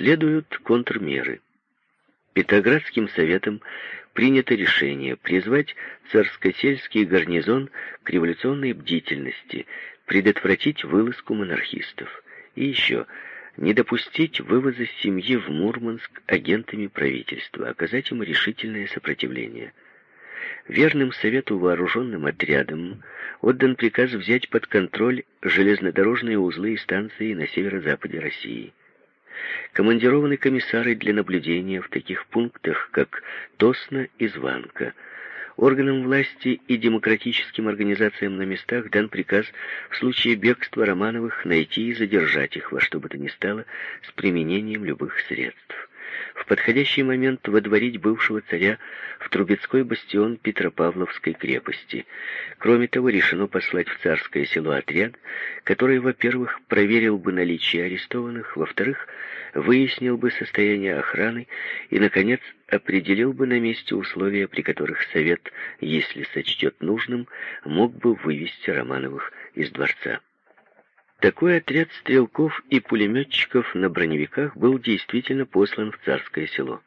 Следуют контрмеры. Петроградским советом принято решение призвать царско-сельский гарнизон к революционной бдительности, предотвратить вылазку монархистов. И еще не допустить вывоза семьи в Мурманск агентами правительства, оказать им решительное сопротивление. Верным совету вооруженным отрядам отдан приказ взять под контроль железнодорожные узлы и станции на северо-западе России. Командированы комиссары для наблюдения в таких пунктах, как Тосна и Званка – Органам власти и демократическим организациям на местах дан приказ в случае бегства Романовых найти и задержать их во что бы то ни стало с применением любых средств. В подходящий момент водворить бывшего царя в Трубецкой бастион Петропавловской крепости. Кроме того, решено послать в царское село отряд, который, во-первых, проверил бы наличие арестованных, во-вторых, выяснил бы состояние охраны и, наконец, определил бы на месте условия, при которых Совет, если сочтет нужным, мог бы вывести Романовых из дворца. Такой отряд стрелков и пулеметчиков на броневиках был действительно послан в царское село.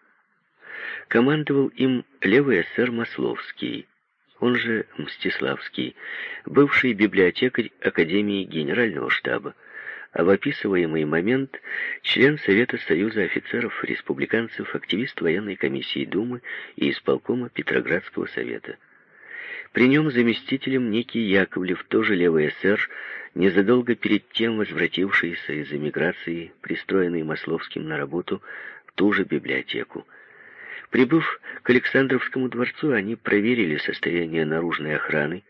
Командовал им левый эсер Масловский, он же Мстиславский, бывший библиотекарь Академии Генерального штаба, а в описываемый момент член Совета Союза офицеров-республиканцев, активист военной комиссии Думы и исполкома Петроградского совета. При нем заместителем некий Яковлев, тоже левый эсер, незадолго перед тем возвратившийся из эмиграции, пристроенный Масловским на работу в ту же библиотеку. Прибыв к Александровскому дворцу, они проверили состояние наружной охраны,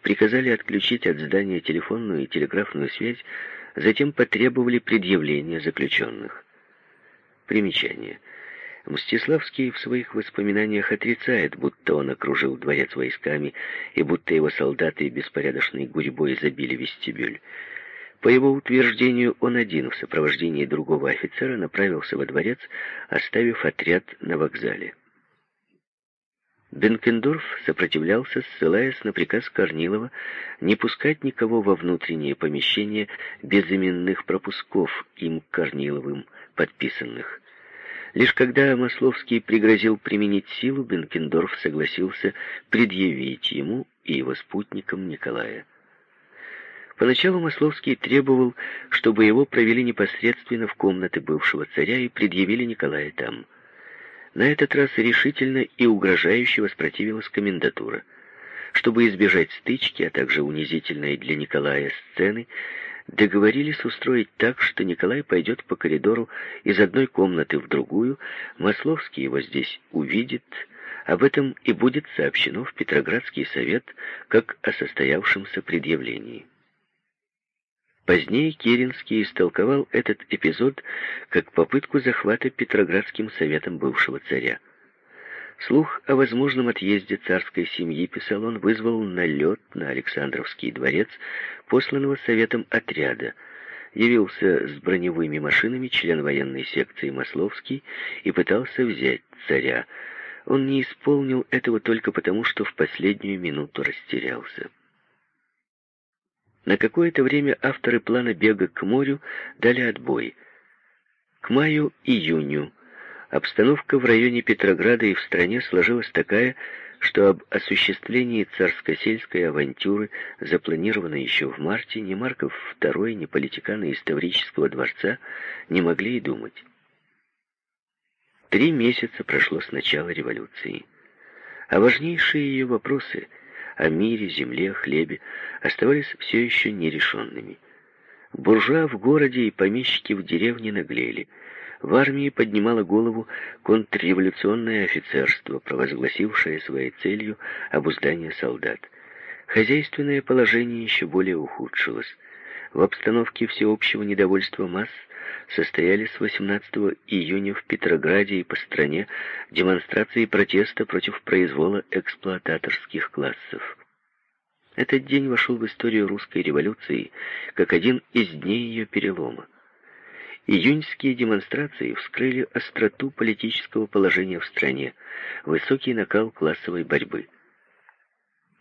приказали отключить от здания телефонную и телеграфную связь, Затем потребовали предъявления заключенных. Примечание. Мстиславский в своих воспоминаниях отрицает, будто он окружил дворец войсками и будто его солдаты беспорядочной гурьбой забили вестибюль. По его утверждению, он один в сопровождении другого офицера направился во дворец, оставив отряд на вокзале. Бенкендорф сопротивлялся, ссылаясь на приказ Корнилова не пускать никого во внутренние помещения без именных пропусков им Корниловым подписанных. Лишь когда Масловский пригрозил применить силу, Бенкендорф согласился предъявить ему и его спутникам Николая. Поначалу Масловский требовал, чтобы его провели непосредственно в комнаты бывшего царя и предъявили Николая там. На этот раз решительно и угрожающе воспротивилась комендатура. Чтобы избежать стычки, а также унизительной для Николая сцены, договорились устроить так, что Николай пойдет по коридору из одной комнаты в другую, Масловский его здесь увидит, об этом и будет сообщено в Петроградский совет как о состоявшемся предъявлении. Позднее Керенский истолковал этот эпизод как попытку захвата Петроградским советом бывшего царя. Слух о возможном отъезде царской семьи, писал он, вызвал налет на Александровский дворец, посланного советом отряда. Явился с броневыми машинами член военной секции Масловский и пытался взять царя. Он не исполнил этого только потому, что в последнюю минуту растерялся. На какое-то время авторы плана бега к морю дали отбой. К маю-июню обстановка в районе Петрограда и в стране сложилась такая, что об осуществлении царско-сельской авантюры, запланированной еще в марте, ни Марков II, ни политиканы из Таврического дворца не могли и думать. Три месяца прошло с начала революции, а важнейшие ее вопросы — о мире, земле, хлебе оставались все еще нерешенными. Буржуа в городе и помещики в деревне наглели. В армии поднимало голову контрреволюционное офицерство, провозгласившее своей целью обуздание солдат. Хозяйственное положение еще более ухудшилось. В обстановке всеобщего недовольства масс состоялись 18 июня в Петрограде и по стране демонстрации протеста против произвола эксплуататорских классов. Этот день вошел в историю русской революции как один из дней ее перелома. Июньские демонстрации вскрыли остроту политического положения в стране, высокий накал классовой борьбы.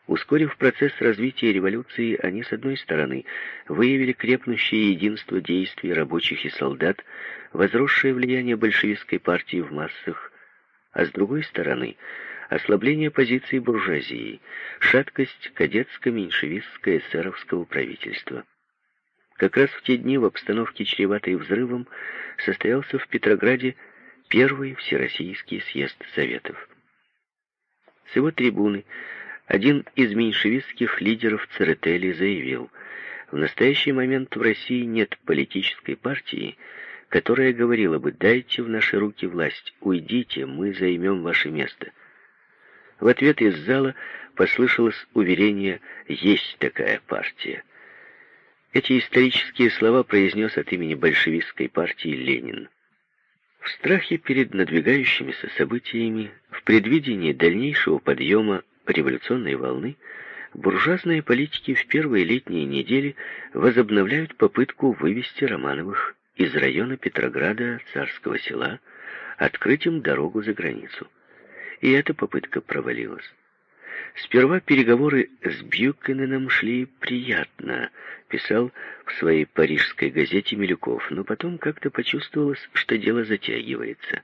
Ускорив процесс развития революции, они, с одной стороны, выявили крепнущее единство действий рабочих и солдат, возросшее влияние большевистской партии в массах, а с другой стороны, ослабление позиций буржуазии, шаткость кадетско-меньшевистского эсеровского правительства. Как раз в те дни в обстановке, чреватой взрывом, состоялся в Петрограде первый Всероссийский съезд Советов. С его трибуны один из меньшевистских лидеров Церетели заявил, в настоящий момент в России нет политической партии, которая говорила бы «дайте в наши руки власть, уйдите, мы займем ваше место». В ответ из зала послышалось уверение «есть такая партия». Эти исторические слова произнес от имени большевистской партии Ленин. В страхе перед надвигающимися событиями, в предвидении дальнейшего подъема революционной волны, буржуазные политики в первые летние недели возобновляют попытку вывести Романовых из района Петрограда Царского села, открыть им дорогу за границу. И эта попытка провалилась. Сперва переговоры с Бьюкененом шли приятно, писал в своей парижской газете Милюков, но потом как-то почувствовалось, что дело затягивается.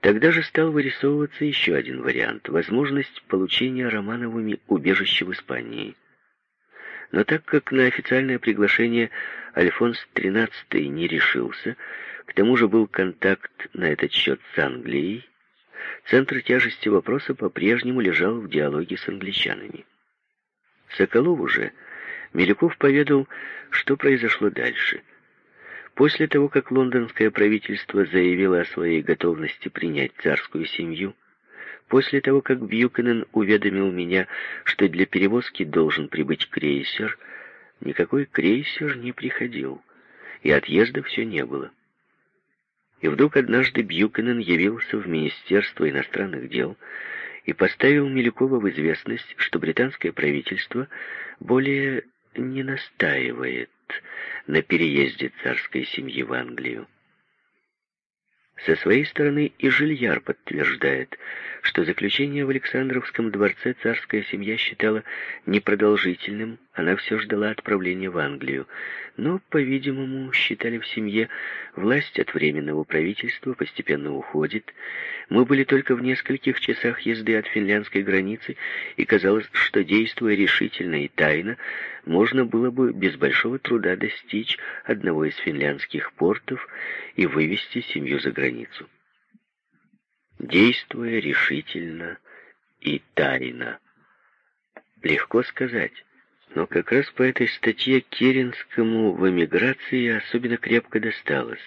Тогда же стал вырисовываться еще один вариант — возможность получения Романовыми убежища в Испании. Но так как на официальное приглашение Альфонс XIII не решился, к тому же был контакт на этот счет с Англией, центр тяжести вопроса по-прежнему лежал в диалоге с англичанами. Соколову же Милюков поведал, что произошло дальше — После того, как лондонское правительство заявило о своей готовности принять царскую семью, после того, как Бьюкенен уведомил меня, что для перевозки должен прибыть крейсер, никакой крейсер не приходил, и отъезда все не было. И вдруг однажды Бьюкенен явился в Министерство иностранных дел и поставил Милюкова в известность, что британское правительство более не настаивает на переезде царской семьи в Англию. Со своей стороны и Жильяр подтверждает, что заключение в Александровском дворце царская семья считала непродолжительным, она все ждала отправления в Англию. Но, по-видимому, считали в семье, власть от Временного правительства постепенно уходит. Мы были только в нескольких часах езды от финляндской границы, и казалось, что, действуя решительно и тайно, можно было бы без большого труда достичь одного из финляндских портов и вывести семью за границу действуя решительно и тайно. Легко сказать, но как раз по этой статье Керенскому в эмиграции особенно крепко досталось.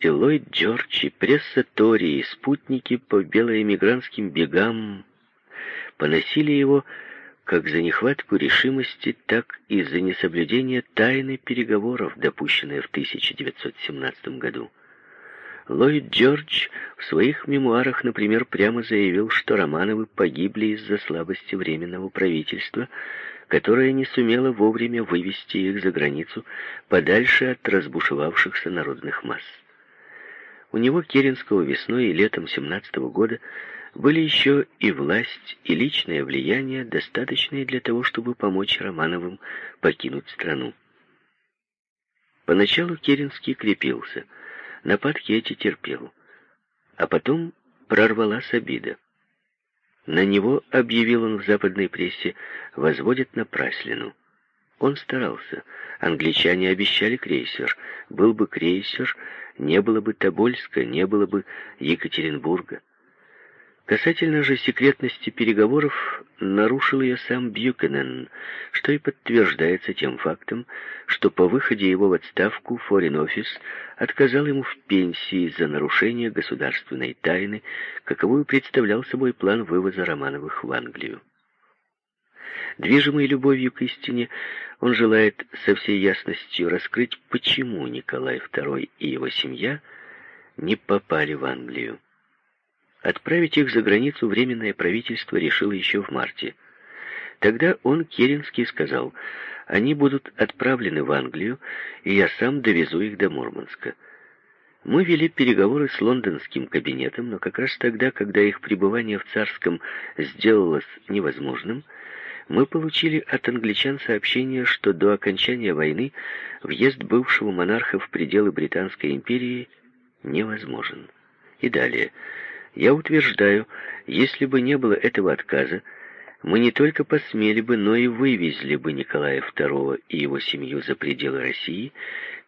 И Ллойд Джордж, и пресса Тори, и спутники по белоэмигрантским бегам поносили его как за нехватку решимости, так и за несоблюдение тайны переговоров, допущенной в 1917 году. Ллойд Джордж в своих мемуарах, например, прямо заявил, что Романовы погибли из-за слабости Временного правительства, которое не сумело вовремя вывести их за границу подальше от разбушевавшихся народных масс. У него Керенского весной и летом 17 -го года были еще и власть, и личное влияние, достаточные для того, чтобы помочь Романовым покинуть страну. Поначалу Керенский крепился – Нападки эти терпел. А потом прорвалась обида. На него, объявил он в западной прессе, возводят на Праслину. Он старался. Англичане обещали крейсер. Был бы крейсер, не было бы Тобольска, не было бы Екатеринбурга. Касательно же секретности переговоров, нарушил ее сам Бьюкенен, что и подтверждается тем фактом, что по выходе его в отставку Foreign Office отказал ему в пенсии за нарушение государственной тайны, каковую представлял собой план вывоза Романовых в Англию. Движимый любовью к истине, он желает со всей ясностью раскрыть, почему Николай II и его семья не попали в Англию. Отправить их за границу Временное правительство решило еще в марте. Тогда он, Керенский, сказал, они будут отправлены в Англию, и я сам довезу их до Мурманска. Мы вели переговоры с лондонским кабинетом, но как раз тогда, когда их пребывание в Царском сделалось невозможным, мы получили от англичан сообщение, что до окончания войны въезд бывшего монарха в пределы Британской империи невозможен. И далее. Я утверждаю, если бы не было этого отказа, мы не только посмели бы, но и вывезли бы Николая II и его семью за пределы России,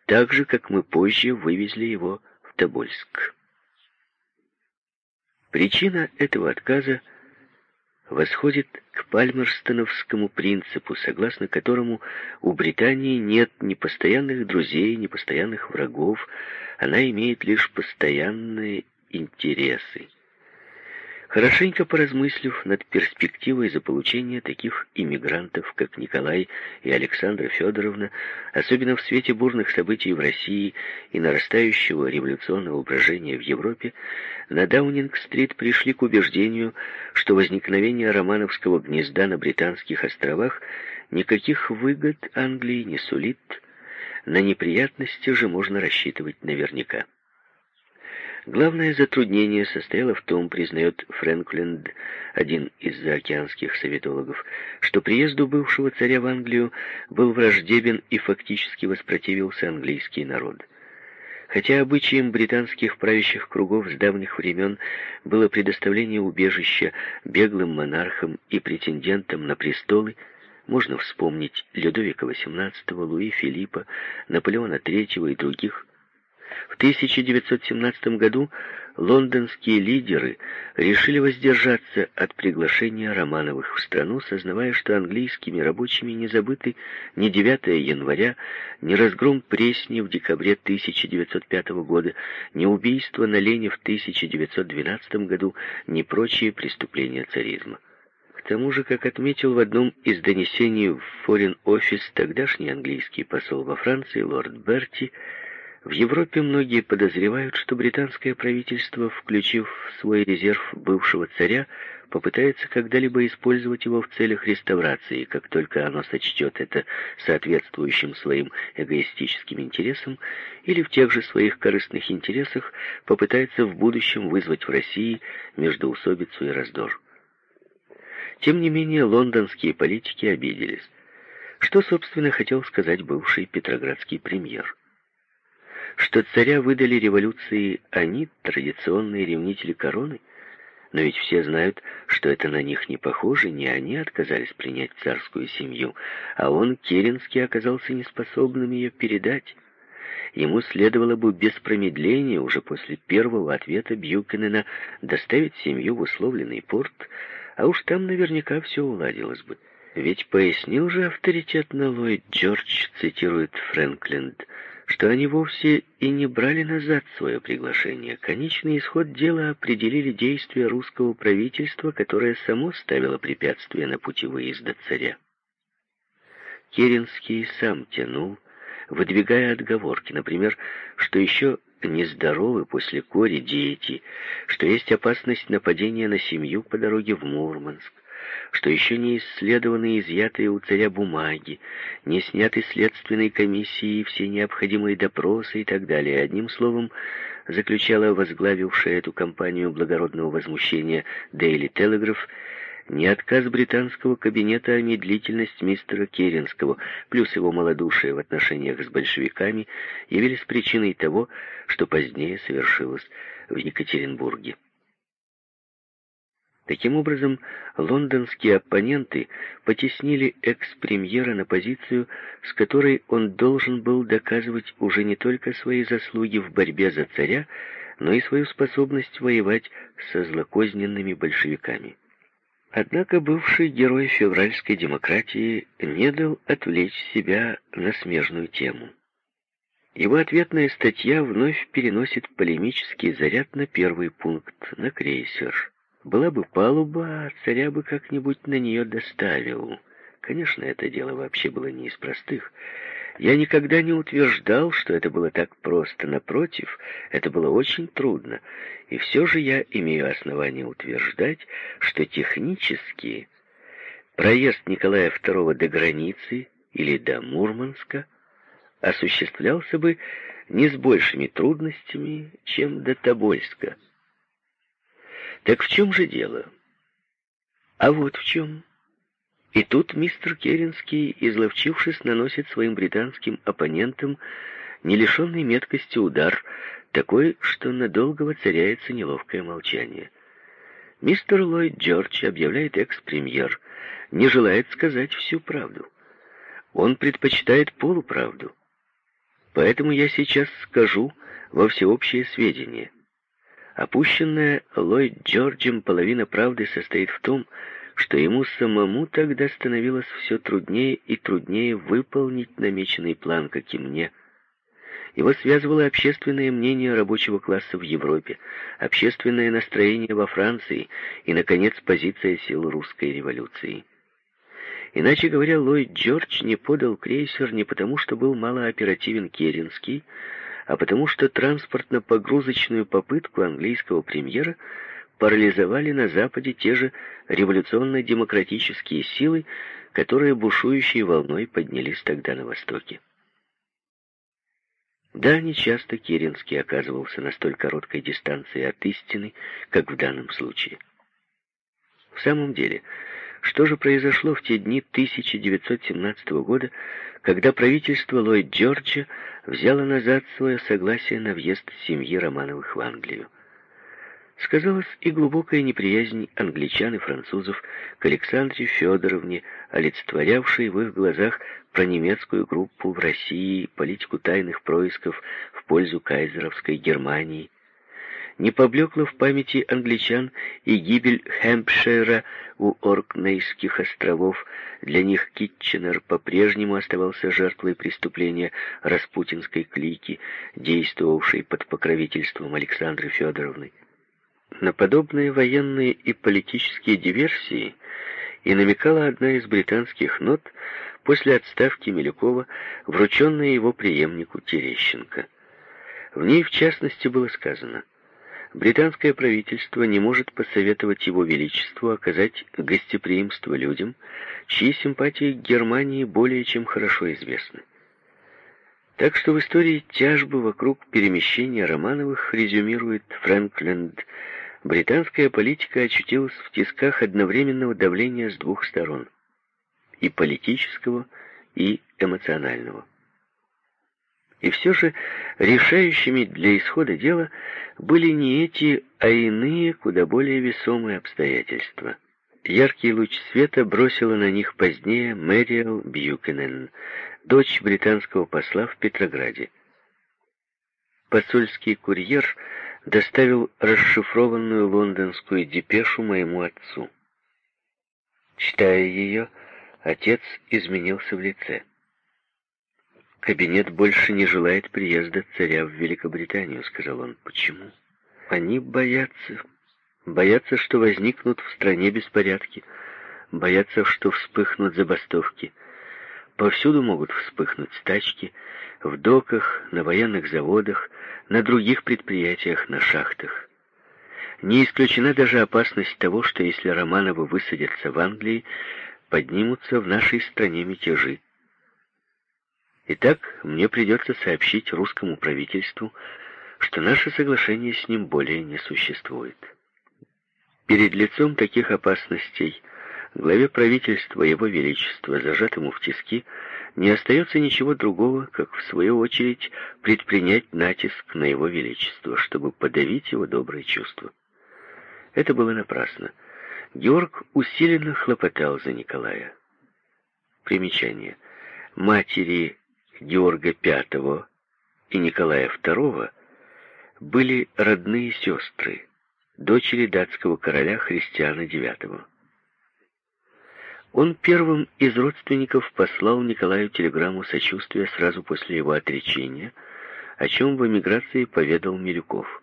так же, как мы позже вывезли его в Тобольск. Причина этого отказа восходит к пальмерстоновскому принципу, согласно которому у Британии нет ни постоянных друзей, ни постоянных врагов, она имеет лишь постоянные интересы. Хорошенько поразмыслив над перспективой заполучения таких иммигрантов, как Николай и Александра Федоровна, особенно в свете бурных событий в России и нарастающего революционного брожения в Европе, на Даунинг-стрит пришли к убеждению, что возникновение романовского гнезда на Британских островах никаких выгод Англии не сулит, на неприятности же можно рассчитывать наверняка. Главное затруднение состояло в том, признает Фрэнкленд, один из заокеанских советологов, что приезду бывшего царя в Англию был враждебен и фактически воспротивился английский народ. Хотя обычаем британских правящих кругов с давних времен было предоставление убежища беглым монархам и претендентам на престолы, можно вспомнить Людовика XVIII, Луи Филиппа, Наполеона III и других в 1917 году лондонские лидеры решили воздержаться от приглашения Романовых в страну, сознавая, что английскими рабочими не забыты ни 9 января, ни разгром Пресни в декабре 1905 года, ни убийство на Лене в 1912 году, ни прочие преступления царизма. К тому же, как отметил в одном из донесений в Foreign Office тогдашний английский посол во Франции лорд Берти, в Европе многие подозревают, что британское правительство, включив в свой резерв бывшего царя, попытается когда-либо использовать его в целях реставрации, как только оно сочтет это соответствующим своим эгоистическим интересам, или в тех же своих корыстных интересах попытается в будущем вызвать в России междоусобицу и раздор. Тем не менее, лондонские политики обиделись. Что, собственно, хотел сказать бывший петроградский премьер? Что царя выдали революции они, традиционные ревнители короны? Но ведь все знают, что это на них не похоже, не они отказались принять царскую семью, а он, Керенский, оказался неспособным ее передать. Ему следовало бы без промедления, уже после первого ответа Бьюкенена, доставить семью в условленный порт, а уж там наверняка все уладилось бы. Ведь пояснил же авторитетно Ллойд Джордж, цитирует Фрэнкленд, что они вовсе и не брали назад свое приглашение. Конечный исход дела определили действия русского правительства, которое само ставило препятствия на пути выезда царя. Керенский сам тянул, выдвигая отговорки, например, что еще нездоровы после кори дети, что есть опасность нападения на семью по дороге в Мурманск, что еще не исследованы изъятые у царя бумаги, не сняты следственной комиссией все необходимые допросы и так далее. Одним словом, заключала возглавившая эту кампанию благородного возмущения Daily Telegraph не отказ британского кабинета, а медлительность мистера Керенского, плюс его малодушие в отношениях с большевиками, явились причиной того, что позднее совершилось в Екатеринбурге. Таким образом, лондонские оппоненты потеснили экс-премьера на позицию, с которой он должен был доказывать уже не только свои заслуги в борьбе за царя, но и свою способность воевать со злокозненными большевиками. Однако бывший герой февральской демократии не дал отвлечь себя на смежную тему. Его ответная статья вновь переносит полемический заряд на первый пункт, на крейсер. Была бы палуба, а царя бы как-нибудь на нее доставил. Конечно, это дело вообще было не из простых. Я никогда не утверждал, что это было так просто. Напротив, это было очень трудно. И все же я имею основание утверждать, что технически проезд Николая II до границы или до Мурманска осуществлялся бы не с большими трудностями, чем до Тобольска. Так в чем же дело? А вот в чем. И тут мистер Керенский, изловчившись, наносит своим британским оппонентам не лишенный меткости удар, такой, что надолго воцаряется неловкое молчание. Мистер Ллойд Джордж, объявляет экс-премьер, не желает сказать всю правду. Он предпочитает полуправду. Поэтому я сейчас скажу во всеобщее сведение. Опущенная Ллойд Джорджем половина правды состоит в том, что ему самому тогда становилось все труднее и труднее выполнить намеченный план, как и мне – его связывало общественное мнение рабочего класса в Европе, общественное настроение во Франции и, наконец, позиция сил русской революции. Иначе говоря, Ллойд Джордж не подал крейсер не потому, что был малооперативен Керенский, а потому что транспортно-погрузочную попытку английского премьера парализовали на Западе те же революционно-демократические силы, которые бушующей волной поднялись тогда на Востоке. Да, нечасто Керенский оказывался на столь короткой дистанции от истины, как в данном случае. В самом деле, что же произошло в те дни 1917 года, когда правительство Ллойд Джорджа взяло назад свое согласие на въезд семьи Романовых в Англию? сказалась и глубокая неприязнь англичан и французов к Александре Федоровне, олицетворявшей в их глазах пронемецкую группу в России, политику тайных происков в пользу кайзеровской Германии. Не поблекла в памяти англичан и гибель Хэмпшира у Оркнейских островов. Для них Китченер по-прежнему оставался жертвой преступления распутинской клики, действовавшей под покровительством Александры Федоровны. На подобные военные и политические диверсии и намекала одна из британских нот после отставки Милюкова, врученная его преемнику Терещенко. В ней, в частности, было сказано, британское правительство не может посоветовать его величеству оказать гостеприимство людям, чьи симпатии к Германии более чем хорошо известны. Так что в истории тяжбы вокруг перемещения Романовых резюмирует Фрэнкленд британская политика очутилась в тисках одновременного давления с двух сторон – и политического, и эмоционального. И все же решающими для исхода дела были не эти, а иные, куда более весомые обстоятельства. Яркий луч света бросила на них позднее Мэриэл Бьюкенен, дочь британского посла в Петрограде. Посольский курьер доставил расшифрованную лондонскую депешу моему отцу. Читая ее, отец изменился в лице. «Кабинет больше не желает приезда царя в Великобританию», — сказал он. «Почему?» «Они боятся. Боятся, что возникнут в стране беспорядки. Боятся, что вспыхнут забастовки. Повсюду могут вспыхнуть стачки, в доках, на военных заводах, на других предприятиях, на шахтах. Не исключена даже опасность того, что если Романовы высадятся в Англии, поднимутся в нашей стране мятежи. Итак, мне придется сообщить русскому правительству, что наше соглашение с ним более не существует. Перед лицом таких опасностей главе правительства Его Величества, зажатому в тиски, не остается ничего другого, как в свою очередь предпринять натиск на Его Величество, чтобы подавить его добрые чувства. Это было напрасно. Георг усиленно хлопотал за Николая. Примечание. Матери Георга V и Николая II были родные сестры, дочери датского короля Христиана IX. Он первым из родственников послал Николаю телеграмму сочувствия сразу после его отречения, о чем в эмиграции поведал Милюков.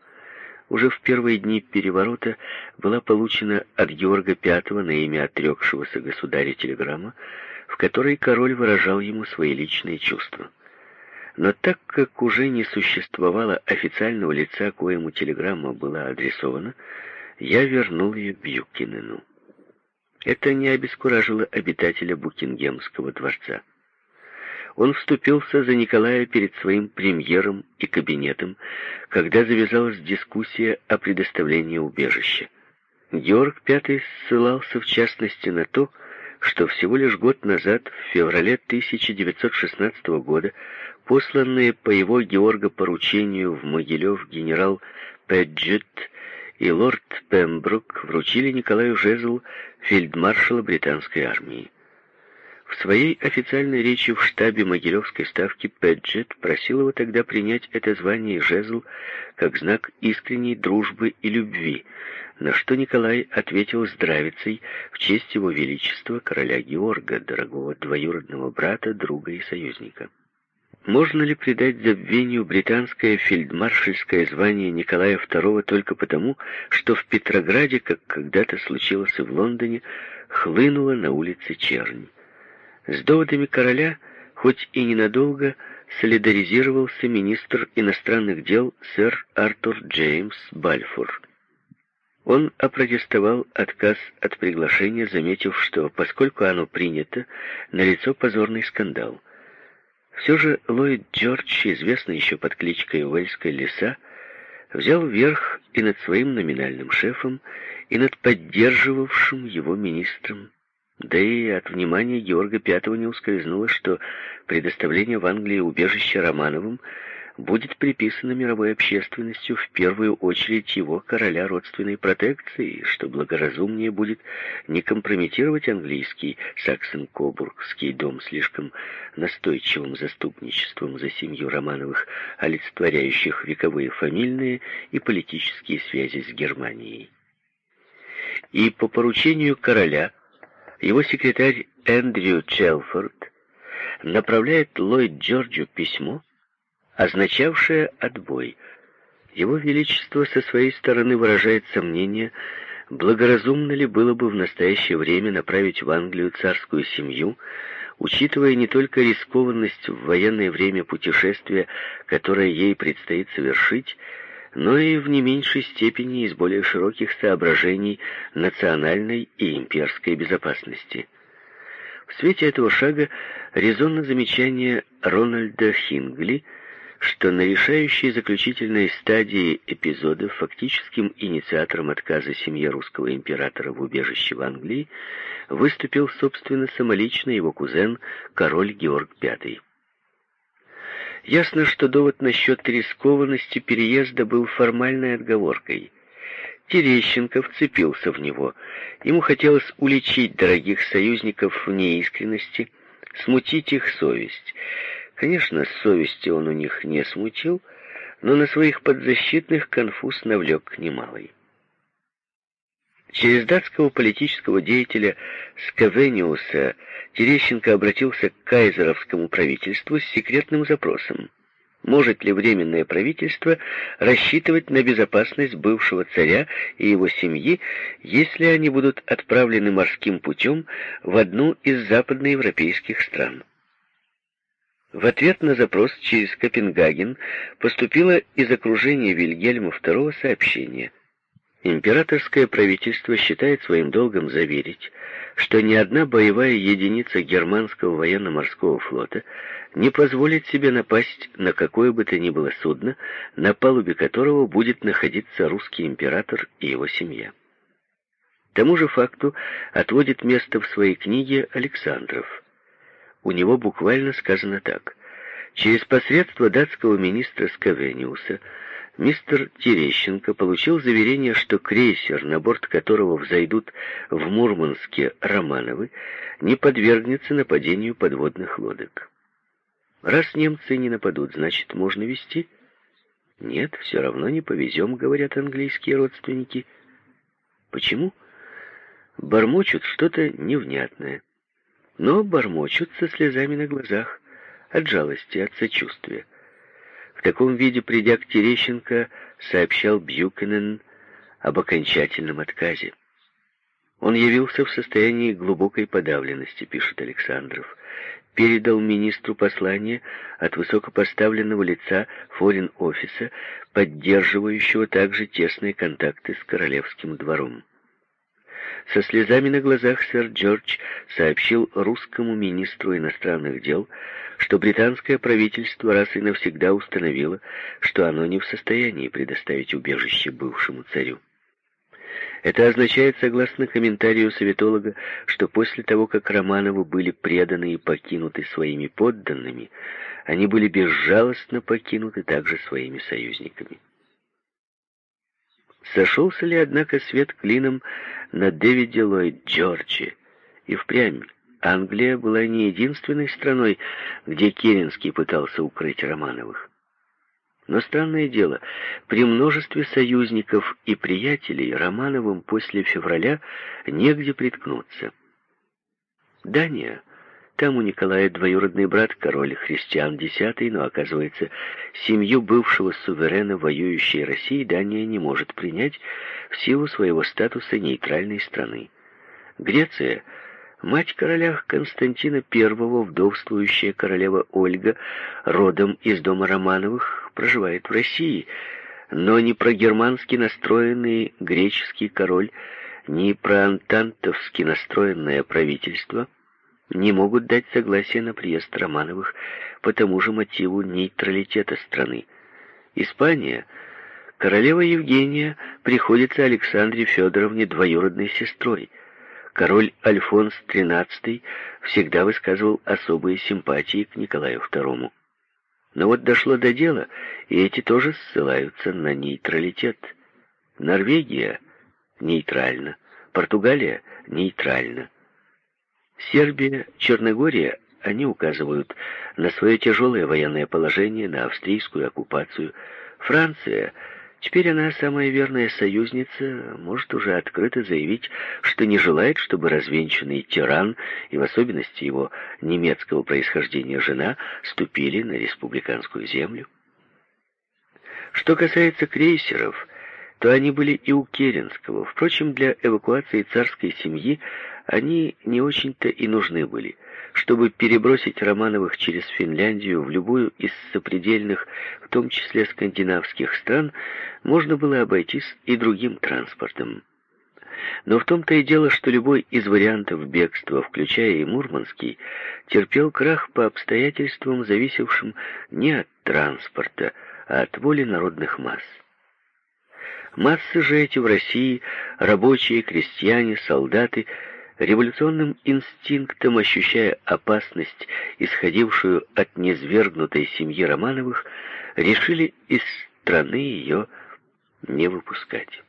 Уже в первые дни переворота была получена от Георга V на имя отрекшегося государя телеграмма, в которой король выражал ему свои личные чувства. Но так как уже не существовало официального лица, коему телеграмма была адресована, я вернул ее Бьюкинену. Это не обескуражило обитателя Букингемского дворца. Он вступился за Николая перед своим премьером и кабинетом, когда завязалась дискуссия о предоставлении убежища. Георг V ссылался в частности на то, что всего лишь год назад, в феврале 1916 года, посланные по его Георга поручению в Могилев генерал Педжет и лорд Пембрук вручили Николаю жезл фельдмаршала британской армии. В своей официальной речи в штабе Могилевской ставки Педжет просил его тогда принять это звание и жезл как знак искренней дружбы и любви, на что Николай ответил здравицей в честь его величества короля Георга, дорогого двоюродного брата, друга и союзника. Можно ли придать забвению британское фельдмаршальское звание Николая II только потому, что в Петрограде, как когда-то случилось и в Лондоне, хлынула на улице чернь? С доводами короля, хоть и ненадолго, солидаризировался министр иностранных дел сэр Артур Джеймс Бальфур. Он опротестовал отказ от приглашения, заметив, что, поскольку оно принято, налицо позорный скандал – все же Ллойд Джордж, известный еще под кличкой Уэльская лиса, взял верх и над своим номинальным шефом, и над поддерживавшим его министром. Да и от внимания Георга V не ускользнуло, что предоставление в Англии убежища Романовым – будет приписано мировой общественностью в первую очередь его короля родственной протекции, что благоразумнее будет не компрометировать английский саксон-кобургский дом слишком настойчивым заступничеством за семью Романовых, олицетворяющих вековые фамильные и политические связи с Германией. И по поручению короля его секретарь Эндрю Челфорд направляет Ллойд Джорджу письмо, означавшее «отбой». Его Величество со своей стороны выражает сомнение, благоразумно ли было бы в настоящее время направить в Англию царскую семью, учитывая не только рискованность в военное время путешествия, которое ей предстоит совершить, но и в не меньшей степени из более широких соображений национальной и имперской безопасности. В свете этого шага резонно замечание Рональда Хингли – что на решающей заключительной стадии эпизода фактическим инициатором отказа семьи русского императора в убежище в Англии выступил, собственно, самолично его кузен, король Георг V. Ясно, что довод насчет рискованности переезда был формальной отговоркой. Терещенко вцепился в него. Ему хотелось уличить дорогих союзников в неискренности, смутить их совесть — Конечно, совести он у них не смутил, но на своих подзащитных конфуз навлек немалый. Через датского политического деятеля Скавениуса Терещенко обратился к кайзеровскому правительству с секретным запросом. Может ли Временное правительство рассчитывать на безопасность бывшего царя и его семьи, если они будут отправлены морским путем в одну из западноевропейских стран? В ответ на запрос через Копенгаген поступило из окружения Вильгельма II сообщение. Императорское правительство считает своим долгом заверить, что ни одна боевая единица германского военно-морского флота не позволит себе напасть на какое бы то ни было судно, на палубе которого будет находиться русский император и его семья. Тому же факту отводит место в своей книге Александров – у него буквально сказано так. Через посредство датского министра Скавениуса мистер Терещенко получил заверение, что крейсер, на борт которого взойдут в Мурманске Романовы, не подвергнется нападению подводных лодок. Раз немцы не нападут, значит, можно вести? Нет, все равно не повезем, говорят английские родственники. Почему? Бормочут что-то невнятное но бормочут со слезами на глазах от жалости, от сочувствия. В таком виде, придя к Терещенко, сообщал Бьюкенен об окончательном отказе. Он явился в состоянии глубокой подавленности, пишет Александров, передал министру послание от высокопоставленного лица форин-офиса, поддерживающего также тесные контакты с королевским двором. Со слезами на глазах сэр Джордж сообщил русскому министру иностранных дел, что британское правительство раз и навсегда установило, что оно не в состоянии предоставить убежище бывшему царю. Это означает, согласно комментарию советолога, что после того, как Романовы были преданы и покинуты своими подданными, они были безжалостно покинуты также своими союзниками. Сошелся ли, однако, свет клином на Дэвиде Ллойд Джорджи? И впрямь Англия была не единственной страной, где Керенский пытался укрыть Романовых. Но странное дело, при множестве союзников и приятелей Романовым после февраля негде приткнуться. Дания — там у Николая двоюродный брат, король Христиан X, но, оказывается, семью бывшего суверена воюющей России Дания не может принять в силу своего статуса нейтральной страны. Греция — мать короля Константина I, вдовствующая королева Ольга, родом из дома Романовых, проживает в России, но ни про германски настроенный греческий король, ни про антантовски настроенное правительство — не могут дать согласие на приезд Романовых по тому же мотиву нейтралитета страны. Испания, королева Евгения приходится Александре Федоровне двоюродной сестрой. Король Альфонс XIII всегда высказывал особые симпатии к Николаю II. Но вот дошло до дела, и эти тоже ссылаются на нейтралитет. Норвегия нейтральна, Португалия нейтральна. Сербия, Черногория, они указывают на свое тяжелое военное положение, на австрийскую оккупацию. Франция, теперь она самая верная союзница, может уже открыто заявить, что не желает, чтобы развенчанный тиран, и в особенности его немецкого происхождения жена, ступили на республиканскую землю. Что касается крейсеров, то они были и у Керенского. Впрочем, для эвакуации царской семьи они не очень-то и нужны были. Чтобы перебросить Романовых через Финляндию в любую из сопредельных, в том числе скандинавских стран, можно было обойтись и другим транспортом. Но в том-то и дело, что любой из вариантов бегства, включая и Мурманский, терпел крах по обстоятельствам, зависевшим не от транспорта, а от воли народных масс. Массы же эти в России, рабочие, крестьяне, солдаты, революционным инстинктом ощущая опасность, исходившую от низвергнутой семьи Романовых, решили из страны ее не выпускать.